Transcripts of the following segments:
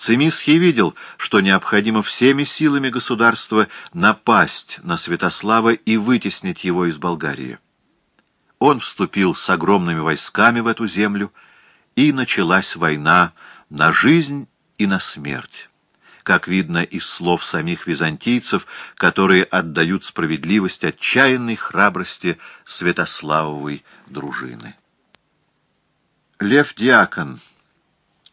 Цимисхий видел, что необходимо всеми силами государства напасть на Святослава и вытеснить его из Болгарии. Он вступил с огромными войсками в эту землю, и началась война на жизнь и на смерть. Как видно из слов самих византийцев, которые отдают справедливость отчаянной храбрости Святославовой дружины. Лев Диакон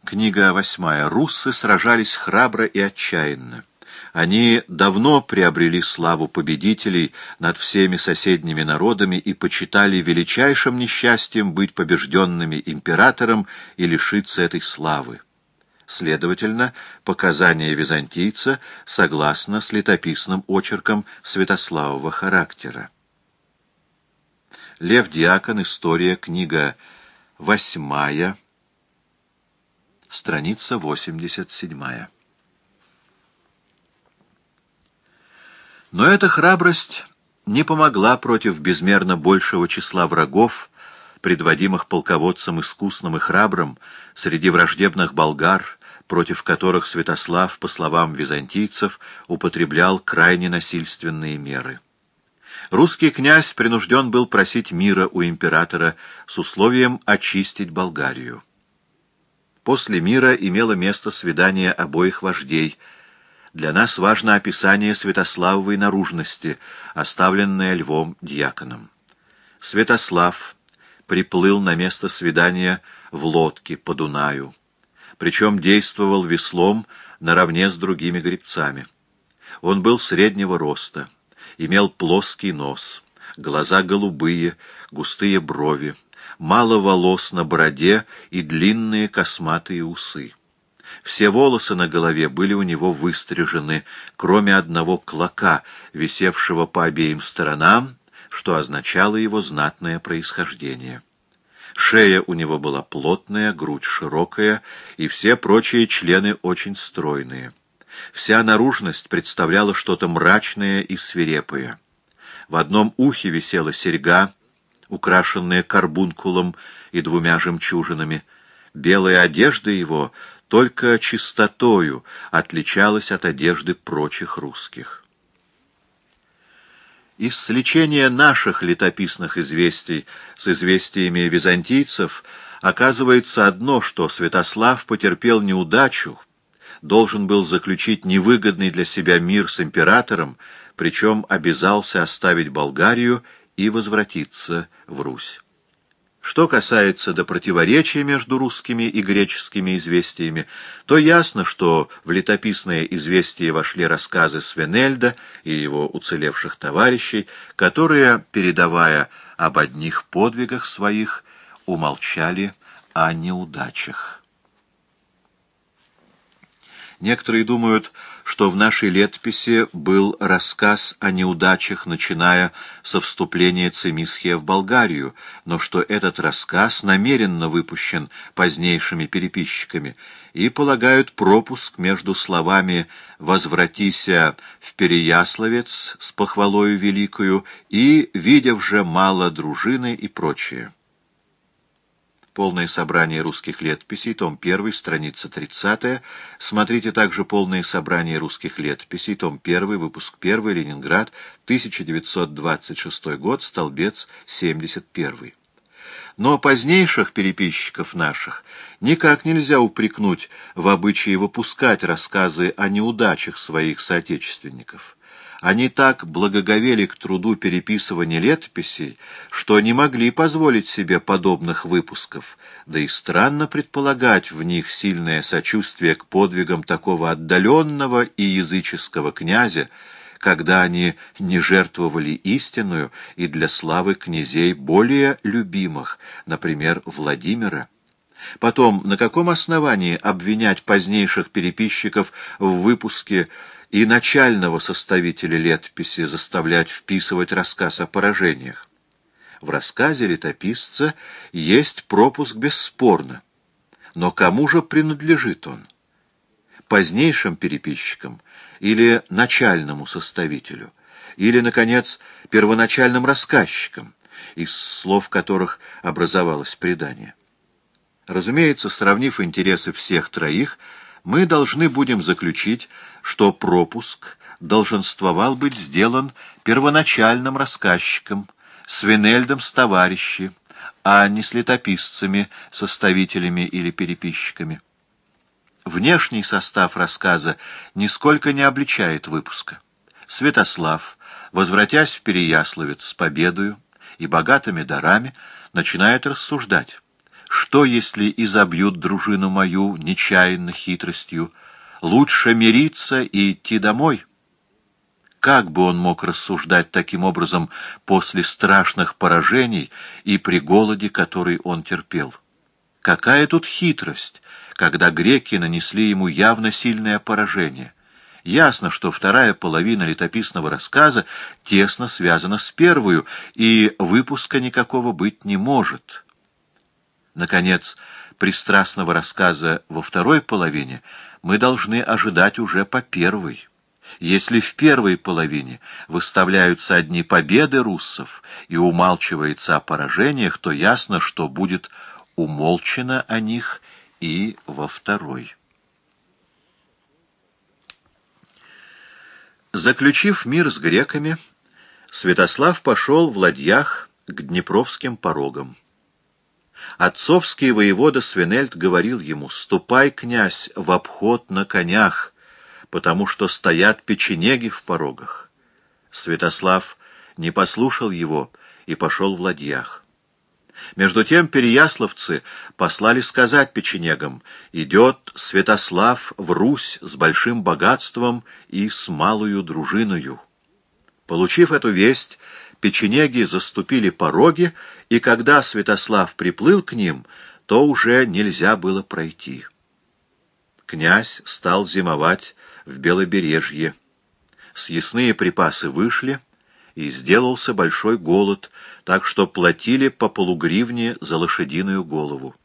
Книга восьмая. Руссы сражались храбро и отчаянно. Они давно приобрели славу победителей над всеми соседними народами и почитали величайшим несчастьем быть побежденными императором и лишиться этой славы. Следовательно, показания византийца согласно с летописным очерком Святославова характера. Лев Диакон. История. Книга восьмая страница 87. Но эта храбрость не помогла против безмерно большего числа врагов, предводимых полководцем искусным и храбрым, среди враждебных болгар, против которых Святослав, по словам византийцев, употреблял крайне насильственные меры. Русский князь принужден был просить мира у императора с условием очистить Болгарию. После мира имело место свидание обоих вождей. Для нас важно описание Святославовой наружности, оставленное Львом Дьяконом. Святослав приплыл на место свидания в лодке по Дунаю, причем действовал веслом наравне с другими гребцами. Он был среднего роста, имел плоский нос, глаза голубые, густые брови, мало волос на бороде и длинные косматые усы. Все волосы на голове были у него выстрижены, кроме одного клока, висевшего по обеим сторонам, что означало его знатное происхождение. Шея у него была плотная, грудь широкая, и все прочие члены очень стройные. Вся наружность представляла что-то мрачное и свирепое. В одном ухе висела серьга, украшенная карбункулом и двумя жемчужинами. Белая одежда его только чистотою отличалась от одежды прочих русских. Из сличения наших летописных известий с известиями византийцев оказывается одно, что Святослав потерпел неудачу, должен был заключить невыгодный для себя мир с императором, причем обязался оставить Болгарию и возвратиться в Русь. Что касается до противоречия между русскими и греческими известиями, то ясно, что в летописное известие вошли рассказы Свенельда и его уцелевших товарищей, которые, передавая об одних подвигах своих, умолчали о неудачах. Некоторые думают, что в нашей летописи был рассказ о неудачах, начиная со вступления Цимисхия в Болгарию, но что этот рассказ намеренно выпущен позднейшими переписчиками и полагают пропуск между словами «возвратися в Переяславец с похвалою великою» и «видев же мало дружины» и прочее. Полное собрание русских летописей, том 1, страница 30. Смотрите также полное собрание русских летописей, том 1, выпуск 1, Ленинград, 1926 год, столбец 71. Но позднейших переписчиков наших никак нельзя упрекнуть в обычае выпускать рассказы о неудачах своих соотечественников. Они так благоговели к труду переписывания летописей, что не могли позволить себе подобных выпусков, да и странно предполагать в них сильное сочувствие к подвигам такого отдаленного и языческого князя, когда они не жертвовали истинную и для славы князей более любимых, например, Владимира. Потом, на каком основании обвинять позднейших переписчиков в выпуске и начального составителя летописи заставлять вписывать рассказ о поражениях. В рассказе летописца есть пропуск бесспорно, но кому же принадлежит он? Позднейшим переписчикам или начальному составителю, или, наконец, первоначальным рассказчикам, из слов которых образовалось предание? Разумеется, сравнив интересы всех троих, мы должны будем заключить, что пропуск долженствовал быть сделан первоначальным рассказчиком, Свинельдом с товарищи, а не с летописцами, составителями или переписчиками. Внешний состав рассказа нисколько не обличает выпуска. Святослав, возвратясь в Переяславец с победою и богатыми дарами, начинает рассуждать. Что, если изобьют дружину мою нечаянно хитростью? Лучше мириться и идти домой? Как бы он мог рассуждать таким образом после страшных поражений и при голоде, который он терпел? Какая тут хитрость, когда греки нанесли ему явно сильное поражение? Ясно, что вторая половина летописного рассказа тесно связана с первую, и выпуска никакого быть не может. Наконец, пристрастного рассказа во второй половине мы должны ожидать уже по первой. Если в первой половине выставляются одни победы руссов и умалчивается о поражениях, то ясно, что будет умолчено о них и во второй. Заключив мир с греками, Святослав пошел в ладьях к Днепровским порогам. Отцовский воевода Свинельд говорил ему, «Ступай, князь, в обход на конях, потому что стоят печенеги в порогах». Святослав не послушал его и пошел в ладьях. Между тем переяславцы послали сказать печенегам, «Идет Святослав в Русь с большим богатством и с малую дружиною». Получив эту весть, печенеги заступили пороги, и когда Святослав приплыл к ним, то уже нельзя было пройти. Князь стал зимовать в Белобережье. Съестные припасы вышли, и сделался большой голод, так что платили по полугривне за лошадиную голову.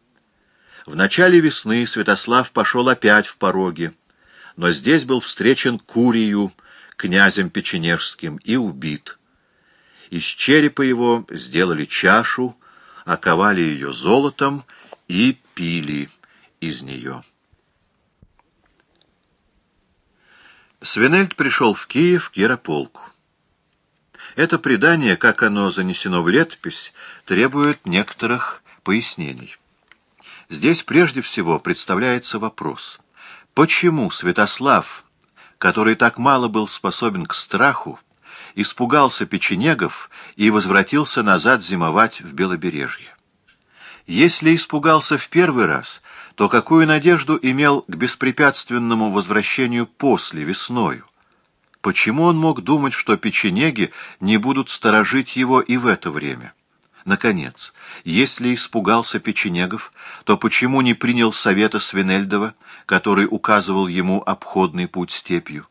В начале весны Святослав пошел опять в пороги, но здесь был встречен Курию, князем Печенежским, и убит. Из черепа его сделали чашу, оковали ее золотом и пили из нее. Свинельд пришел в Киев к Ярополку. Это предание, как оно занесено в летопись, требует некоторых пояснений. Здесь прежде всего представляется вопрос, почему Святослав, который так мало был способен к страху, испугался печенегов и возвратился назад зимовать в Белобережье? Если испугался в первый раз, то какую надежду имел к беспрепятственному возвращению после, весною? Почему он мог думать, что печенеги не будут сторожить его и в это время? Наконец, если испугался печенегов, то почему не принял совета Свинельдова, который указывал ему обходный путь степью?